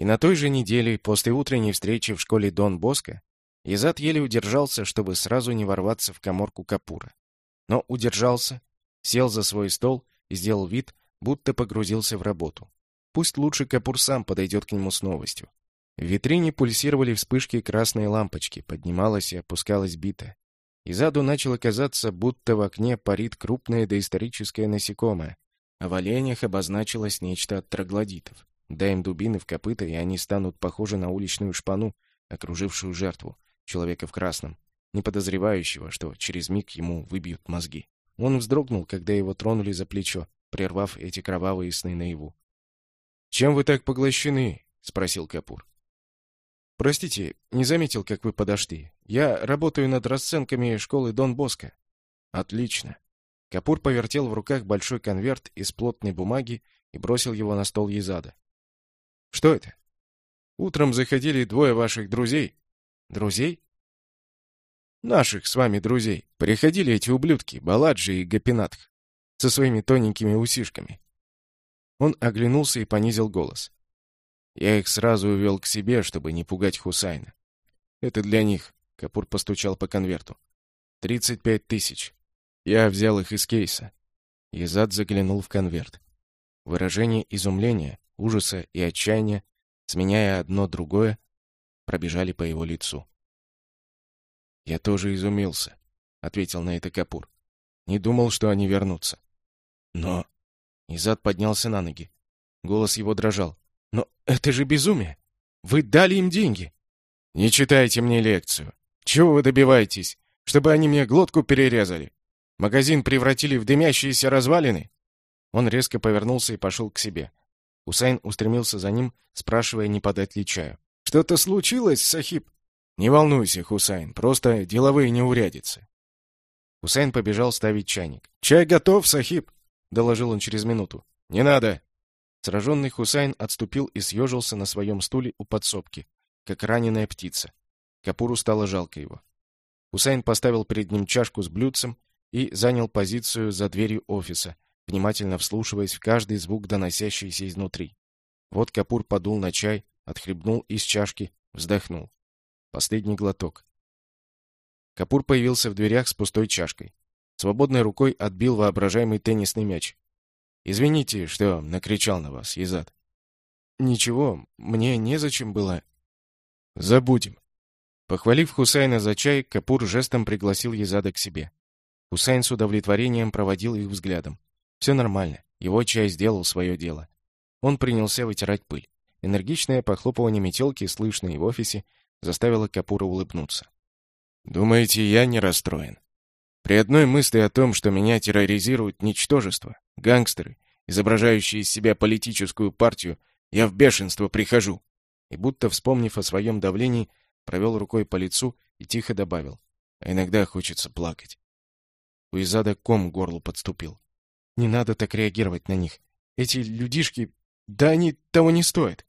И на той же неделе, после утренней встречи в школе Дон Боско, Изад еле удержался, чтобы сразу не ворваться в коморку Капура. Но удержался, сел за свой стол и сделал вид, будто погрузился в работу. Пусть лучше Капур сам подойдет к нему с новостью. В витрине пульсировали вспышки красной лампочки, поднималась и опускалась бита. И заду начало казаться, будто в окне парит крупное доисторическое насекомое, а в оленях обозначилось нечто от троглодитов. Дай им дубины в копыта, и они станут похожи на уличную шпану, окружившую жертву, человека в красном, не подозревающего, что через миг ему выбьют мозги. Он вздрогнул, когда его тронули за плечо, прервав эти кровавые сны наяву. «Чем вы так поглощены?» — спросил Капур. «Простите, не заметил, как вы подошли. Я работаю над расценками школы Дон Боско». «Отлично». Капур повертел в руках большой конверт из плотной бумаги и бросил его на стол Езада. «Что это?» «Утром заходили двое ваших друзей». «Друзей?» «Наших с вами друзей. Приходили эти ублюдки, Баладжи и Гапинатх, со своими тоненькими усишками». Он оглянулся и понизил голос. Я их сразу увел к себе, чтобы не пугать Хусайна. Это для них. Капур постучал по конверту. Тридцать пять тысяч. Я взял их из кейса. Езад заглянул в конверт. Выражение изумления, ужаса и отчаяния, сменяя одно другое, пробежали по его лицу. «Я тоже изумился», — ответил на это Капур. «Не думал, что они вернутся». «Но...» Изад поднялся на ноги. Голос его дрожал. Но это же безумие. Вы дали им деньги. Не читайте мне лекцию. Чего вы добиваетесь? Чтобы они мне глотку перерезали? Магазин превратили в дымящиеся развалины? Он резко повернулся и пошел к себе. Усайн устремился за ним, спрашивая, не подать ли чаю. «Что-то случилось, Сахиб?» «Не волнуйся, Хусайн, просто деловые неурядицы». Хусайн побежал ставить чайник. «Чай готов, Сахиб!» — доложил он через минуту. «Не надо!» Сраженный Хусайн отступил и съежился на своем стуле у подсобки, как раненая птица. Капуру стало жалко его. Хусайн поставил перед ним чашку с блюдцем и занял позицию за дверью офиса, внимательно вслушиваясь в каждый звук, доносящийся изнутри. Вот Капур подул на чай, отхлебнул из чашки, вздохнул. Последний глоток. Капур появился в дверях с пустой чашкой. Свободной рукой отбил воображаемый теннисный мяч. Извините, что накричал на вас, Езад. Ничего, мне незачем было. Забудем. Похвалив Хусайна за чай, Капур жестом пригласил Езада к себе. Хусайн с удовлетворением проводил их взглядом. Все нормально, его чай сделал свое дело. Он принялся вытирать пыль. Энергичное похлопывание метелки, слышное в офисе, заставило Капура улыбнуться. «Думаете, я не расстроен?» При одной мысли о том, что меня терроризируют ничтожество, гангстеры, изображающие из себя политическую партию, я в бешенство прихожу. И будто вспомнив о своем давлении, провел рукой по лицу и тихо добавил. А иногда хочется плакать. У Изада ком к горлу подступил. Не надо так реагировать на них. Эти людишки, да они того не стоят.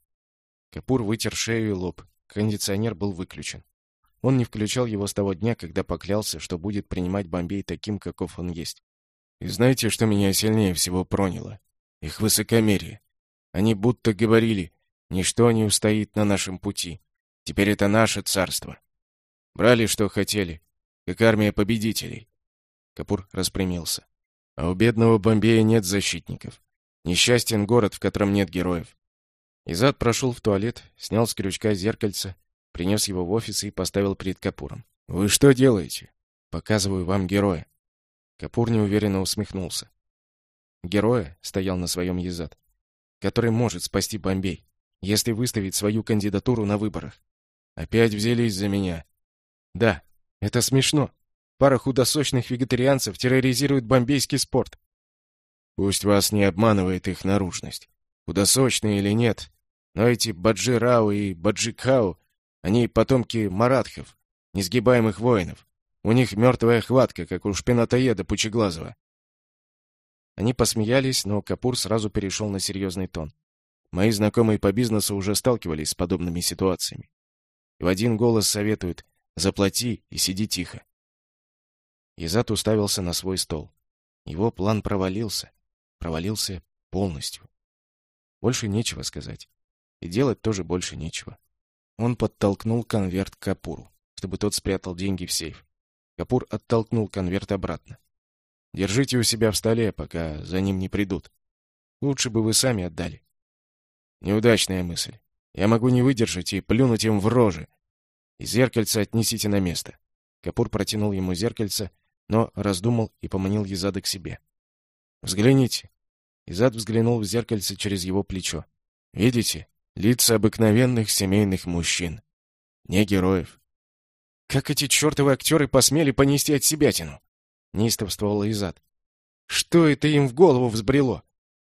Капур вытер шею и лоб. Кондиционер был выключен. Он не включал его с того дня, когда поклялся, что будет принимать Бомбей таким, каков он есть. И знаете, что меня сильнее всего проняло? Их высокомерие. Они будто говорили, ничто не устоит на нашем пути. Теперь это наше царство. Брали, что хотели, как армия победителей. Капур распрямился. А у бедного Бомбея нет защитников. Несчастен город, в котором нет героев. Изад прошел в туалет, снял с крючка зеркальце, принес его в офис и поставил перед Капуром. «Вы что делаете?» «Показываю вам героя». Капур неуверенно усмехнулся. Героя стоял на своем язад, который может спасти Бомбей, если выставить свою кандидатуру на выборах. Опять взялись за меня. Да, это смешно. Пара худосочных вегетарианцев терроризирует бомбейский спорт. Пусть вас не обманывает их наружность. Худосочные или нет, но эти Баджирау и Баджикау они потомки маратхов, несгибаемых воинов. У них мертвая хватка, как у шпинатоеда Пучеглазого. Они посмеялись, но Капур сразу перешел на серьезный тон. Мои знакомые по бизнесу уже сталкивались с подобными ситуациями. И в один голос советуют «заплати и сиди тихо». Изат уставился на свой стол. Его план провалился. Провалился полностью. Больше нечего сказать. и делать тоже больше нечего. Он подтолкнул конверт к Капуру, чтобы тот спрятал деньги в сейф. Капур оттолкнул конверт обратно. «Держите у себя в столе, пока за ним не придут. Лучше бы вы сами отдали». «Неудачная мысль. Я могу не выдержать и плюнуть им в рожи. И зеркальце отнесите на место». Капур протянул ему зеркальце, но раздумал и поманил Езада к себе. «Взгляните». Изад взглянул в зеркальце через его плечо. «Видите? Лица обыкновенных семейных мужчин. Не героев. Как эти чертовы актеры посмели понести от себятину? Неистовствовал Изад. Что это им в голову взбрело?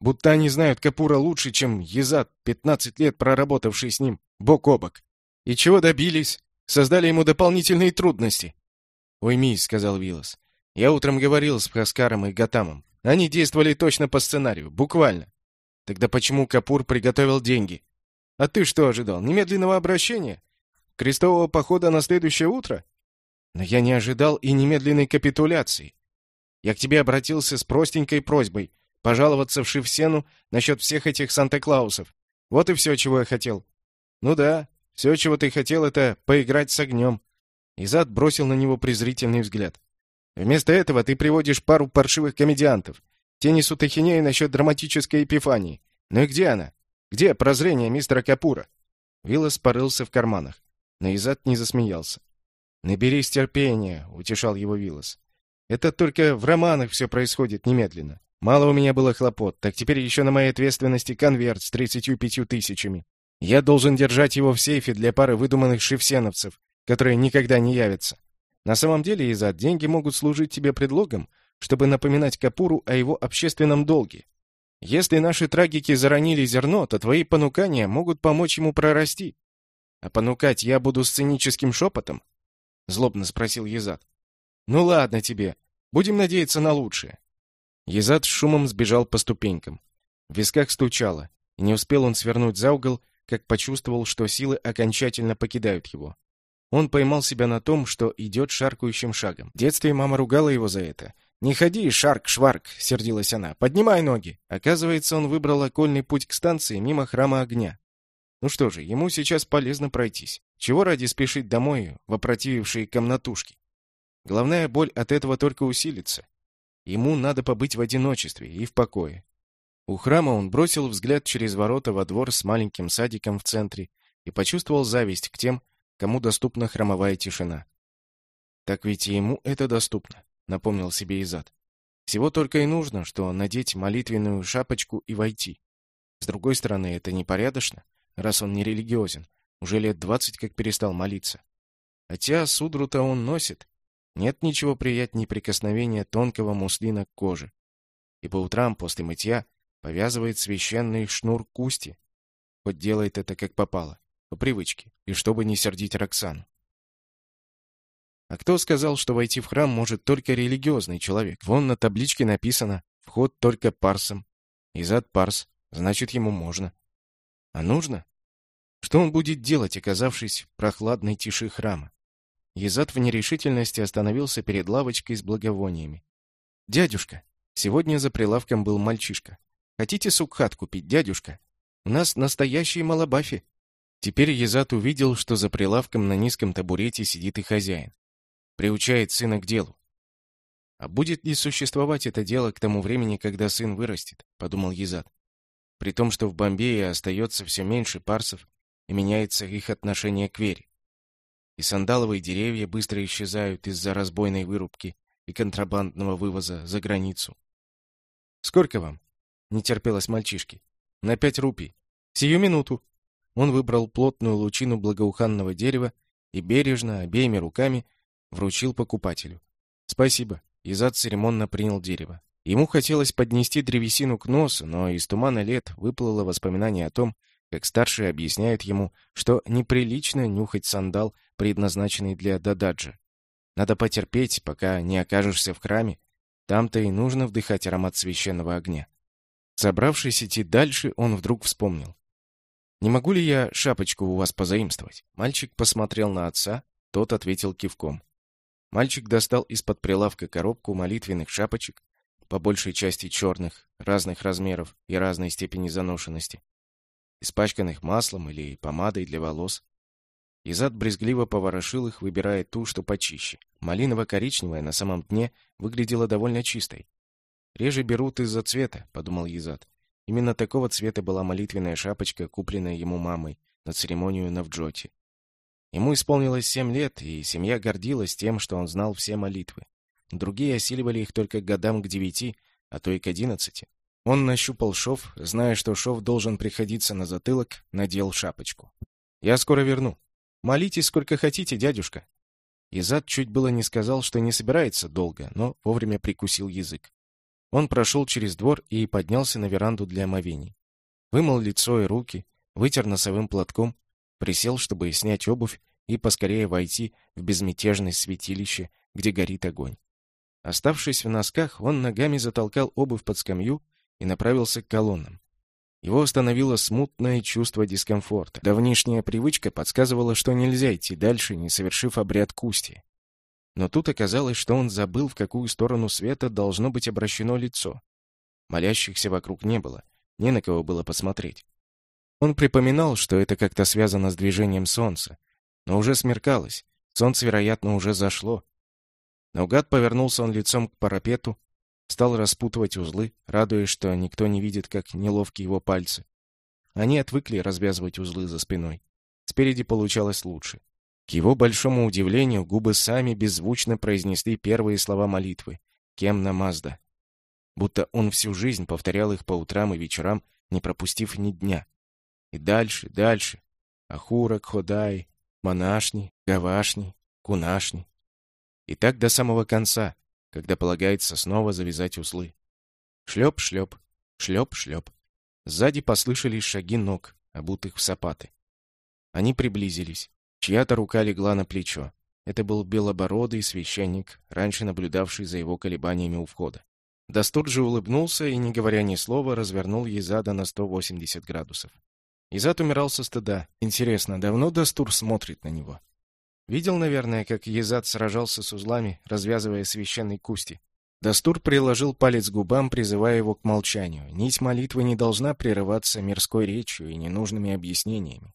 Будто они знают Капура лучше, чем Езад, пятнадцать лет проработавший с ним бок о бок. И чего добились? Создали ему дополнительные трудности. «Уймись», — сказал Вилас. «Я утром говорил с Хаскаром и Гатамом. Они действовали точно по сценарию, буквально. Тогда почему Капур приготовил деньги? А ты что ожидал? Немедленного обращения? Крестового похода на следующее утро? Но я не ожидал и немедленной капитуляции. Я к тебе обратился с простенькой просьбой пожаловаться в Шивсену насчет всех этих Санта-Клаусов. Вот и все, чего я хотел. Ну да, все, чего ты хотел, это поиграть с огнем. Изад бросил на него презрительный взгляд. Вместо этого ты приводишь пару паршивых комедиантов. Те несут ахинею насчет драматической эпифании. Ну и где она? Где прозрение мистера Капура?» Виллас порылся в карманах. Но Изат не засмеялся. «Наберись терпения», — утешал его Виллас. «Это только в романах все происходит немедленно. Мало у меня было хлопот, так теперь еще на моей ответственности конверт с тридцатью пятью тысячами. Я должен держать его в сейфе для пары выдуманных шевсеновцев, которые никогда не явятся. На самом деле, Изат, деньги могут служить тебе предлогом, чтобы напоминать Капуру о его общественном долге. Если наши трагики заронили зерно, то твои понукания могут помочь ему прорасти. А понукать я буду сценическим шепотом? Злобно спросил Езад. Ну ладно тебе. Будем надеяться на лучшее. Езад с шумом сбежал по ступенькам. В висках стучало, и не успел он свернуть за угол, как почувствовал, что силы окончательно покидают его. Он поймал себя на том, что идет шаркающим шагом. В детстве мама ругала его за это, «Не ходи, Шарк-шварк!» — сердилась она. «Поднимай ноги!» Оказывается, он выбрал окольный путь к станции мимо храма огня. Ну что же, ему сейчас полезно пройтись. Чего ради спешить домой в опротивившие комнатушки? Главная боль от этого только усилится. Ему надо побыть в одиночестве и в покое. У храма он бросил взгляд через ворота во двор с маленьким садиком в центре и почувствовал зависть к тем, кому доступна храмовая тишина. Так ведь и ему это доступно напомнил себе Изад. Всего только и нужно, что надеть молитвенную шапочку и войти. С другой стороны, это непорядочно, раз он не религиозен. Уже лет двадцать как перестал молиться. Хотя судру-то он носит. Нет ничего приятнее прикосновения тонкого муслина к коже. И по утрам после мытья повязывает священный шнур кусти. Хоть делает это как попало, по привычке, и чтобы не сердить Роксану. А кто сказал, что войти в храм может только религиозный человек? Вон на табличке написано «Вход только парсом». Изад парс, значит, ему можно. А нужно? Что он будет делать, оказавшись в прохладной тиши храма? Езад в нерешительности остановился перед лавочкой с благовониями. «Дядюшка!» Сегодня за прилавком был мальчишка. «Хотите сукхат купить, дядюшка? У нас настоящие малабафи!» Теперь Езад увидел, что за прилавком на низком табурете сидит и хозяин приучает сына к делу. А будет ли существовать это дело к тому времени, когда сын вырастет, подумал Езад. При том, что в Бомбее остается все меньше парсов и меняется их отношение к вере. И сандаловые деревья быстро исчезают из-за разбойной вырубки и контрабандного вывоза за границу. «Сколько вам?» — не терпелось мальчишки. «На пять рупий. Сию минуту». Он выбрал плотную лучину благоуханного дерева и бережно, обеими руками, вручил покупателю. «Спасибо». Изад церемонно принял дерево. Ему хотелось поднести древесину к носу, но из тумана лет выплыло воспоминание о том, как старшие объясняют ему, что неприлично нюхать сандал, предназначенный для дададжа. Надо потерпеть, пока не окажешься в храме. Там-то и нужно вдыхать аромат священного огня. Собравшись идти дальше, он вдруг вспомнил. «Не могу ли я шапочку у вас позаимствовать?» Мальчик посмотрел на отца, тот ответил кивком. Мальчик достал из-под прилавка коробку молитвенных шапочек, по большей части черных, разных размеров и разной степени заношенности. испачканных маслом или помадой для волос. Изад брезгливо поворошил их, выбирая ту, что почище. Малиново-коричневая на самом дне выглядела довольно чистой. «Реже берут из-за цвета», — подумал Изад. Именно такого цвета была молитвенная шапочка, купленная ему мамой на церемонию на Вджоте. Ему исполнилось семь лет, и семья гордилась тем, что он знал все молитвы. Другие осиливали их только годам к девяти, а то и к одиннадцати. Он нащупал шов, зная, что шов должен приходиться на затылок, надел шапочку. «Я скоро верну. Молитесь сколько хотите, дядюшка». Изад чуть было не сказал, что не собирается долго, но вовремя прикусил язык. Он прошел через двор и поднялся на веранду для омовений. Вымыл лицо и руки, вытер носовым платком, присел, чтобы снять обувь и поскорее войти в безмятежное святилище, где горит огонь. Оставшись в носках, он ногами затолкал обувь под скамью и направился к колоннам. Его остановило смутное чувство дискомфорта. Давнишняя привычка подсказывала, что нельзя идти дальше, не совершив обряд кусти. Но тут оказалось, что он забыл, в какую сторону света должно быть обращено лицо. Молящихся вокруг не было, не на кого было посмотреть. Он припоминал, что это как-то связано с движением солнца, но уже смеркалось, солнце, вероятно, уже зашло. Наугад повернулся он лицом к парапету, стал распутывать узлы, радуясь, что никто не видит, как неловкие его пальцы. Они отвыкли развязывать узлы за спиной. Спереди получалось лучше. К его большому удивлению, губы сами беззвучно произнесли первые слова молитвы «Кем намазда?», будто он всю жизнь повторял их по утрам и вечерам, не пропустив ни дня. И дальше, дальше. Ахурак, Ходай, Монашни, Гавашни, Кунашни. И так до самого конца, когда полагается снова завязать узлы. Шлеп-шлеп, шлеп-шлеп. Сзади послышались шаги ног, обутых в сапаты. Они приблизились. Чья-то рука легла на плечо. Это был белобородый священник, раньше наблюдавший за его колебаниями у входа. Дастур же улыбнулся и, не говоря ни слова, развернул Езада на 180 градусов. Езад умирал со стыда. Интересно, давно Дастур смотрит на него? Видел, наверное, как Езад сражался с узлами, развязывая священный кусти. Дастур приложил палец к губам, призывая его к молчанию. Нить молитвы не должна прерываться мирской речью и ненужными объяснениями.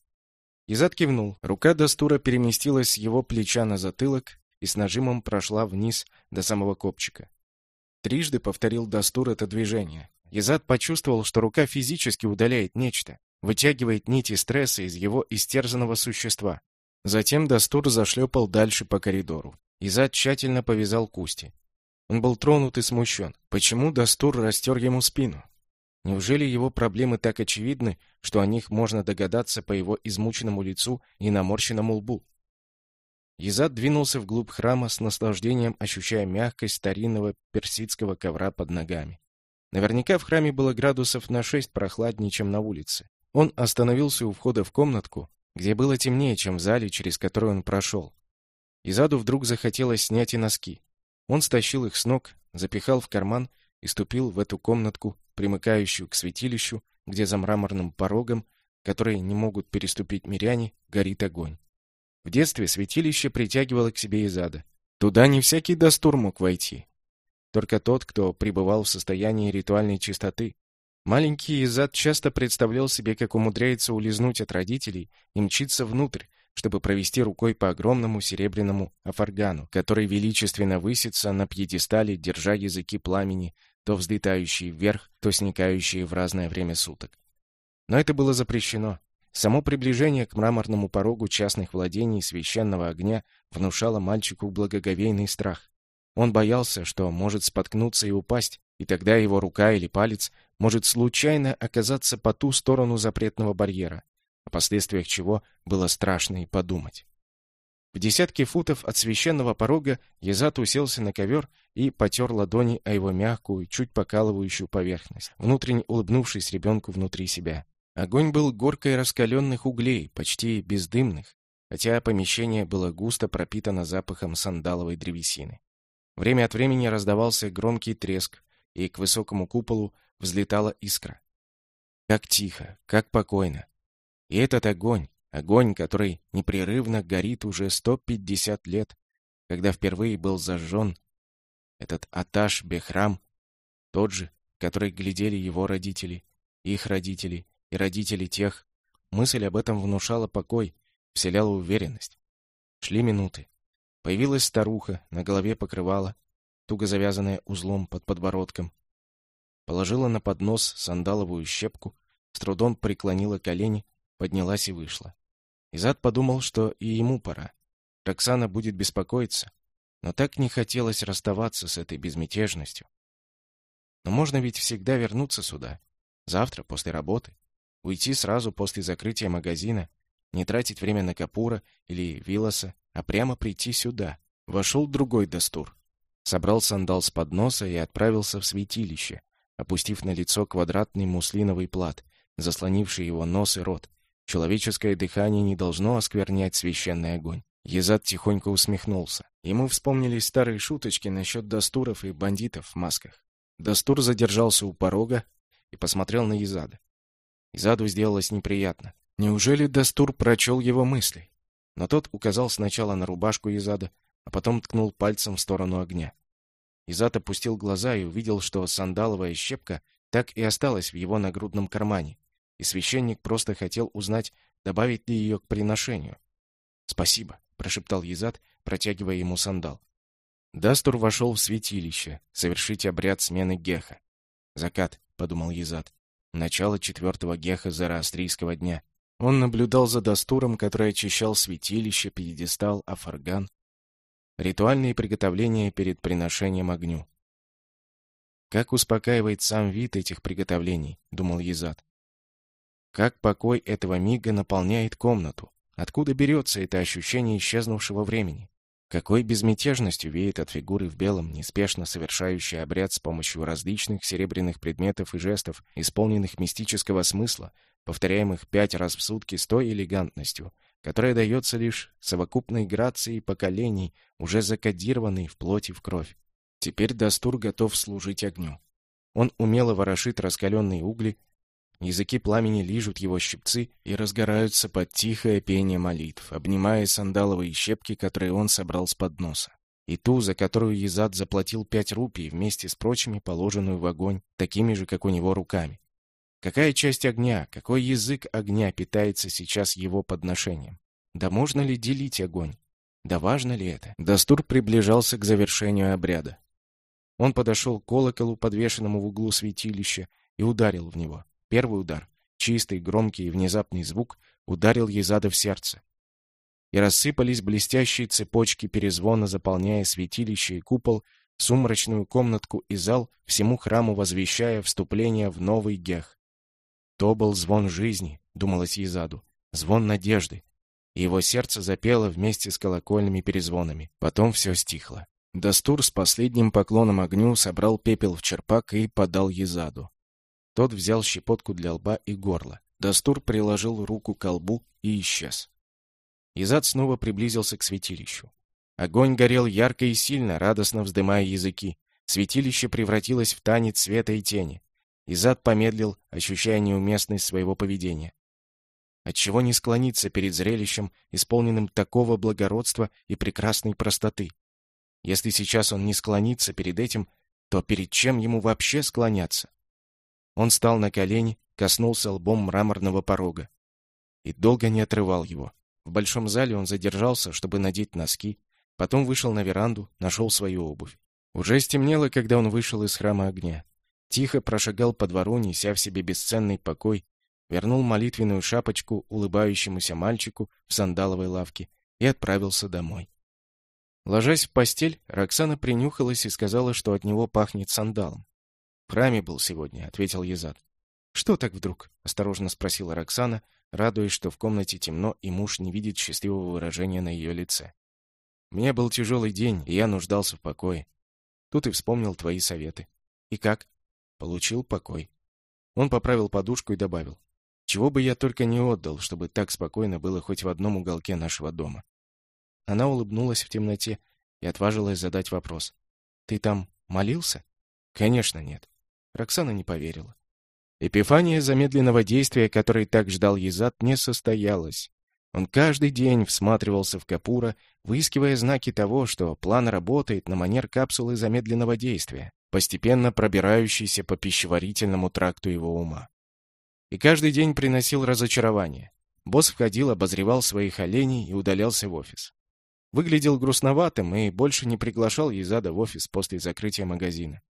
Езад кивнул. Рука Дастура переместилась с его плеча на затылок и с нажимом прошла вниз до самого копчика. Трижды повторил Дастур это движение. Езад почувствовал, что рука физически удаляет нечто, вытягивает нити стресса из его истерзанного существа. Затем Дастур зашлепал дальше по коридору. Изад тщательно повязал Кусти. Он был тронут и смущен. Почему Дастур растер ему спину? Неужели его проблемы так очевидны, что о них можно догадаться по его измученному лицу и наморщенному лбу? Изад двинулся вглубь храма с наслаждением, ощущая мягкость старинного персидского ковра под ногами. Наверняка в храме было градусов на шесть прохладнее, чем на улице. Он остановился у входа в комнатку, где было темнее, чем в зале, через который он прошел. Изаду вдруг захотелось снять и носки. Он стащил их с ног, запихал в карман и ступил в эту комнатку, примыкающую к святилищу, где за мраморным порогом, который не могут переступить миряне, горит огонь. В детстве святилище притягивало к себе Изада. Туда не всякий достур мог войти. Только тот, кто пребывал в состоянии ритуальной чистоты, Маленький Изад часто представлял себе, как умудряется улизнуть от родителей и мчиться внутрь, чтобы провести рукой по огромному серебряному афаргану, который величественно высится на пьедестале, держа языки пламени, то взлетающие вверх, то сникающие в разное время суток. Но это было запрещено. Само приближение к мраморному порогу частных владений священного огня внушало мальчику благоговейный страх. Он боялся, что может споткнуться и упасть, и тогда его рука или палец может случайно оказаться по ту сторону запретного барьера, о последствиях чего было страшно и подумать. В десятке футов от священного порога Езат уселся на ковер и потер ладони о его мягкую, чуть покалывающую поверхность, внутренне улыбнувшись ребенку внутри себя. Огонь был горкой раскаленных углей, почти бездымных, хотя помещение было густо пропитано запахом сандаловой древесины. Время от времени раздавался громкий треск, и к высокому куполу взлетала искра. Как тихо, как покойно. И этот огонь, огонь, который непрерывно горит уже 150 лет, когда впервые был зажжен, этот Аташ Бехрам, тот же, который глядели его родители, их родители и родители тех, мысль об этом внушала покой, вселяла уверенность. Шли минуты. Появилась старуха, на голове покрывала, туго завязанная узлом под подбородком. Положила на поднос сандаловую щепку, с трудом преклонила колени, поднялась и вышла. Изад подумал, что и ему пора. Роксана будет беспокоиться, но так не хотелось расставаться с этой безмятежностью. Но можно ведь всегда вернуться сюда, завтра, после работы, уйти сразу после закрытия магазина, не тратить время на Капура или Вилоса, а прямо прийти сюда. Вошел другой Дастур. Собрал сандал с подноса и отправился в святилище, опустив на лицо квадратный муслиновый плат, заслонивший его нос и рот. Человеческое дыхание не должно осквернять священный огонь. Езад тихонько усмехнулся. Ему вспомнились старые шуточки насчет дастуров и бандитов в масках. Дастур задержался у порога и посмотрел на Езада. Изаду сделалось неприятно. Неужели Дастур прочел его мысли? Но тот указал сначала на рубашку Изада, а потом ткнул пальцем в сторону огня. Изад опустил глаза и увидел, что сандаловая щепка так и осталась в его нагрудном кармане, и священник просто хотел узнать, добавить ли ее к приношению. «Спасибо», — прошептал Езад, протягивая ему сандал. Дастур вошел в святилище, совершить обряд смены геха. «Закат», — подумал Езад. «Начало четвертого геха зороастрийского дня». Он наблюдал за Дастуром, который очищал святилище, пьедестал, афарган. Ритуальные приготовления перед приношением огню. Как успокаивает сам вид этих приготовлений, думал Езад. Как покой этого мига наполняет комнату. Откуда берется это ощущение исчезнувшего времени? Какой безмятежностью веет от фигуры в белом, неспешно совершающей обряд с помощью различных серебряных предметов и жестов, исполненных мистического смысла, повторяемых пять раз в сутки с той элегантностью, которая дается лишь совокупной грацией поколений, уже закодированной в плоть и в кровь. Теперь Дастур готов служить огню. Он умело ворошит раскаленные угли, языки пламени лижут его щипцы и разгораются под тихое пение молитв, обнимая сандаловые щепки, которые он собрал с подноса. И ту, за которую Езад заплатил пять рупий, вместе с прочими, положенную в огонь, такими же, как у него, руками. Какая часть огня, какой язык огня питается сейчас его подношением? Да можно ли делить огонь? Да важно ли это? Дастур приближался к завершению обряда. Он подошел к колоколу, подвешенному в углу святилища, и ударил в него. Первый удар, чистый, громкий и внезапный звук, ударил Езада в сердце. И рассыпались блестящие цепочки перезвона, заполняя святилище и купол, сумрачную комнатку и зал, всему храму возвещая вступление в новый гех. То был звон жизни, думалось Езаду, звон надежды. И его сердце запело вместе с колокольными перезвонами. Потом все стихло. Дастур с последним поклоном огню собрал пепел в черпак и подал Езаду. Тот взял щепотку для лба и горла. Дастур приложил руку к лбу и исчез. Езад снова приблизился к святилищу. Огонь горел ярко и сильно, радостно вздымая языки. Святилище превратилось в танец света и тени. Изад помедлил, ощущая неуместность своего поведения. Отчего не склониться перед зрелищем, исполненным такого благородства и прекрасной простоты? Если сейчас он не склонится перед этим, то перед чем ему вообще склоняться? Он стал на колени, коснулся лбом мраморного порога и долго не отрывал его. В большом зале он задержался, чтобы надеть носки, потом вышел на веранду, нашел свою обувь. Уже стемнело, когда он вышел из храма огня. Тихо прошагал по двору, неся в себе бесценный покой, вернул молитвенную шапочку улыбающемуся мальчику в сандаловой лавке и отправился домой. Ложась в постель, Роксана принюхалась и сказала, что от него пахнет сандалом. «В храме был сегодня», — ответил Езад. «Что так вдруг?» — осторожно спросила Роксана, радуясь, что в комнате темно и муж не видит счастливого выражения на ее лице. «Мне был тяжелый день, и я нуждался в покое. Тут и вспомнил твои советы. И как?» Получил покой. Он поправил подушку и добавил. Чего бы я только не отдал, чтобы так спокойно было хоть в одном уголке нашего дома. Она улыбнулась в темноте и отважилась задать вопрос. «Ты там молился?» «Конечно нет». Роксана не поверила. Эпифания замедленного действия, который так ждал Езат, не состоялась. Он каждый день всматривался в Капура, выискивая знаки того, что план работает на манер капсулы замедленного действия постепенно пробирающийся по пищеварительному тракту его ума. И каждый день приносил разочарование. босс входил, обозревал своих оленей и удалялся в офис. Выглядел грустноватым и больше не приглашал Езада в офис после закрытия магазина.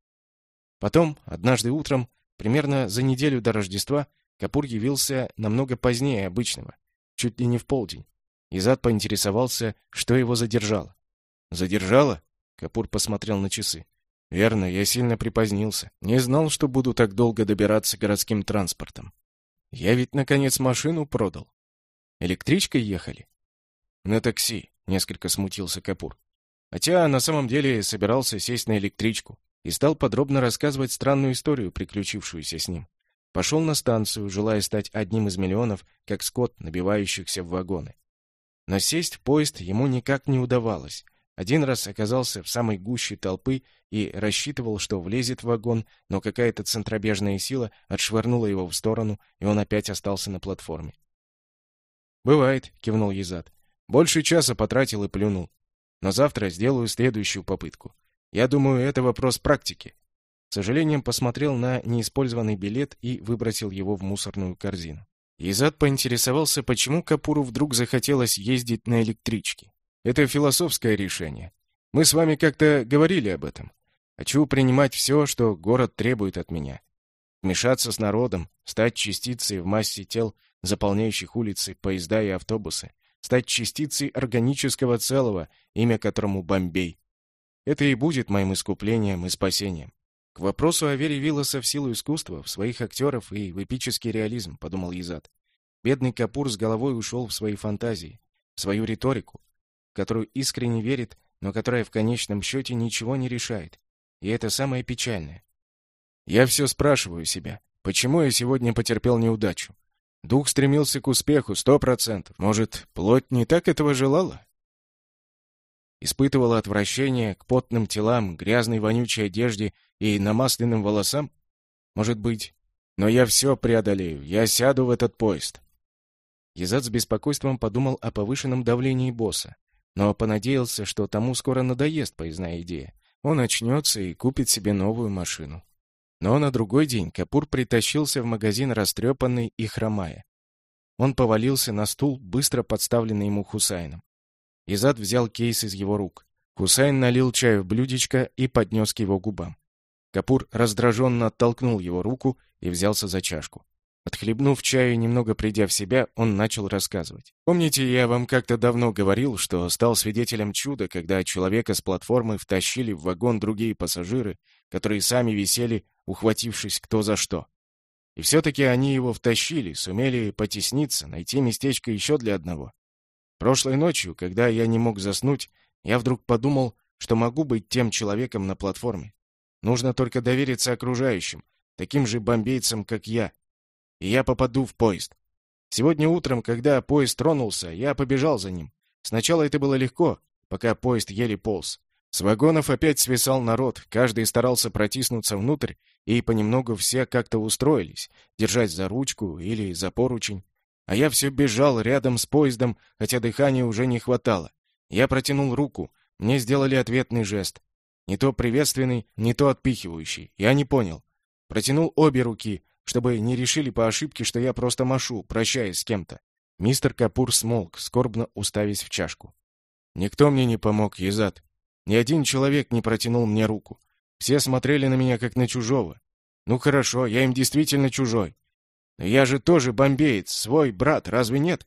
Потом, однажды утром, примерно за неделю до Рождества, Капур явился намного позднее обычного, чуть ли не в полдень. Изад поинтересовался, что его задержало. «Задержало?» — Капур посмотрел на часы. «Верно, я сильно припозднился. Не знал, что буду так долго добираться городским транспортом. Я ведь, наконец, машину продал. Электричкой ехали?» «На такси», — несколько смутился Капур. Хотя на самом деле собирался сесть на электричку и стал подробно рассказывать странную историю, приключившуюся с ним. Пошел на станцию, желая стать одним из миллионов, как скот, набивающихся в вагоны. Но сесть в поезд ему никак не удавалось. Один раз оказался в самой гуще толпы и рассчитывал, что влезет в вагон, но какая-то центробежная сила отшвырнула его в сторону, и он опять остался на платформе. «Бывает», — кивнул Езад. «Больше часа потратил и плюнул. Но завтра сделаю следующую попытку. Я думаю, это вопрос практики. С сожалением посмотрел на неиспользованный билет и выбросил его в мусорную корзину. Изад поинтересовался, почему Капуру вдруг захотелось ездить на электричке. Это философское решение. Мы с вами как-то говорили об этом. Хочу принимать все, что город требует от меня. Вмешаться с народом, стать частицей в массе тел, заполняющих улицы, поезда и автобусы, стать частицей органического целого, имя которому Бомбей. Это и будет моим искуплением и спасением. К вопросу о вере Виллоса в силу искусства, в своих актеров и в эпический реализм, подумал Изад. Бедный Капур с головой ушел в свои фантазии, в свою риторику, в которую искренне верит, но которая в конечном счете ничего не решает. И это самое печальное. Я все спрашиваю себя, почему я сегодня потерпел неудачу? Дух стремился к успеху, сто процентов. Может, плоть не так этого желала? Испытывала отвращение к потным телам, грязной вонючей одежде и намасленным волосам? Может быть. Но я все преодолею. Я сяду в этот поезд. Езад с беспокойством подумал о повышенном давлении босса, но понадеялся, что тому скоро надоест поездная идея. Он очнется и купит себе новую машину. Но на другой день Капур притащился в магазин растрепанный и хромая. Он повалился на стул, быстро подставленный ему Хусайном. Изад взял кейс из его рук. Хусайн налил чаю в блюдечко и поднес к его губам. Капур раздраженно оттолкнул его руку и взялся за чашку. Отхлебнув чаю и немного придя в себя, он начал рассказывать. «Помните, я вам как-то давно говорил, что стал свидетелем чуда, когда человека с платформы втащили в вагон другие пассажиры, которые сами висели, ухватившись кто за что. И все-таки они его втащили, сумели потесниться, найти местечко еще для одного. Прошлой ночью, когда я не мог заснуть, я вдруг подумал, что могу быть тем человеком на платформе. Нужно только довериться окружающим, таким же бомбейцам, как я. И я попаду в поезд. Сегодня утром, когда поезд тронулся, я побежал за ним. Сначала это было легко, пока поезд еле полз. С вагонов опять свисал народ, каждый старался протиснуться внутрь, и понемногу все как-то устроились, держась за ручку или за поручень. А я все бежал рядом с поездом, хотя дыхания уже не хватало. Я протянул руку, мне сделали ответный жест. Не то приветственный, не то отпихивающий. Я не понял. Протянул обе руки, чтобы не решили по ошибке, что я просто машу, прощаясь с кем-то. Мистер Капур смолк, скорбно уставясь в чашку. Никто мне не помог, Езад. Ни один человек не протянул мне руку. Все смотрели на меня, как на чужого. Ну хорошо, я им действительно чужой. Но я же тоже бомбеец, свой брат, разве нет?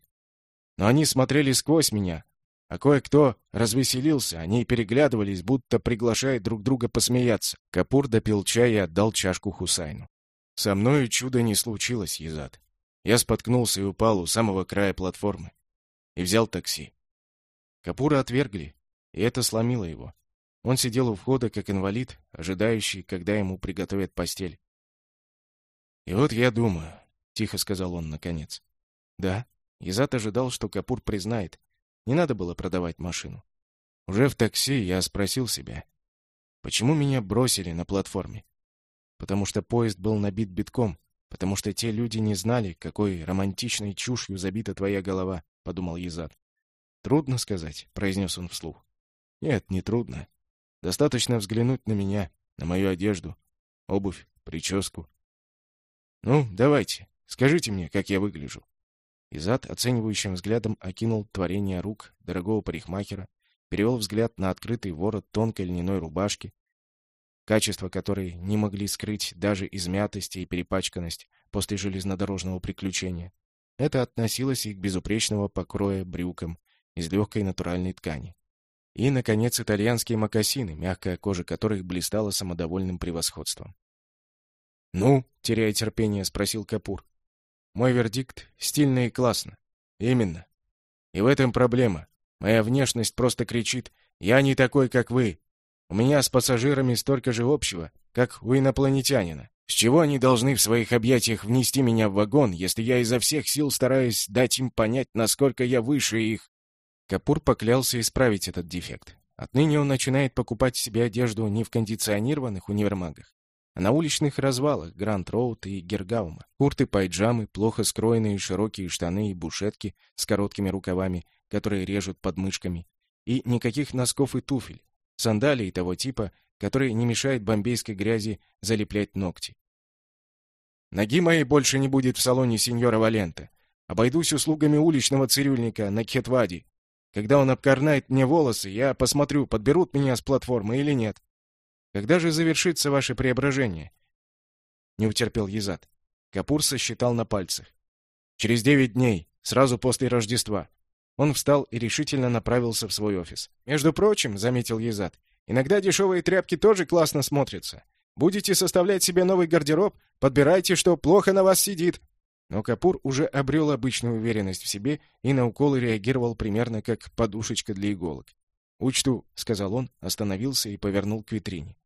Но они смотрели сквозь меня, а кое-кто развеселился, они переглядывались, будто приглашая друг друга посмеяться. Капур допил чай и отдал чашку Хусайну. Со мною чудо не случилось, Езад. Я споткнулся и упал у самого края платформы. И взял такси. Капура отвергли, и это сломило его. Он сидел у входа, как инвалид, ожидающий, когда ему приготовят постель. И вот я думаю, — тихо сказал он наконец. «Да». Изат ожидал, что Капур признает. Не надо было продавать машину. Уже в такси я спросил себя, почему меня бросили на платформе? Потому что поезд был набит битком, потому что те люди не знали, какой романтичной чушью забита твоя голова, — подумал Езад. «Трудно сказать», — произнес он вслух. «Нет, не трудно. Достаточно взглянуть на меня, на мою одежду, обувь, прическу. Ну, давайте, Скажите мне, как я выгляжу». Изад оценивающим взглядом окинул творение рук дорогого парикмахера, перевел взгляд на открытый ворот тонкой льняной рубашки, качества которой не могли скрыть даже измятость и перепачканность после железнодорожного приключения. Это относилось и к безупречного покроя брюкам из легкой натуральной ткани. И, наконец, итальянские мокасины, мягкая кожа которых блистала самодовольным превосходством. «Ну?» — теряя терпение, спросил Капур. «Мой вердикт — стильно и классно». «Именно. И в этом проблема. Моя внешность просто кричит «Я не такой, как вы». У меня с пассажирами столько же общего, как у инопланетянина. С чего они должны в своих объятиях внести меня в вагон, если я изо всех сил стараюсь дать им понять, насколько я выше их? Капур поклялся исправить этот дефект. Отныне он начинает покупать себе одежду не в кондиционированных универмагах, на уличных развалах Гранд-Роуд и Гергаума. Курты, пайджамы, плохо скроенные широкие штаны и бушетки с короткими рукавами, которые режут подмышками, и никаких носков и туфель, сандалии того типа, которые не мешают бомбейской грязи залеплять ногти. Ноги моей больше не будет в салоне сеньора Валента. Обойдусь услугами уличного цирюльника на Кетвади. Когда он обкорнает мне волосы, я посмотрю, подберут меня с платформы или нет. Когда же завершится ваше преображение? Не утерпел Езад. Капур сосчитал на пальцах. Через девять дней, сразу после Рождества. Он встал и решительно направился в свой офис. Между прочим, заметил Езад, иногда дешевые тряпки тоже классно смотрятся. Будете составлять себе новый гардероб, подбирайте, что плохо на вас сидит. Но Капур уже обрел обычную уверенность в себе и на уколы реагировал примерно как подушечка для иголок. «Учту», — сказал он, остановился и повернул к витрине.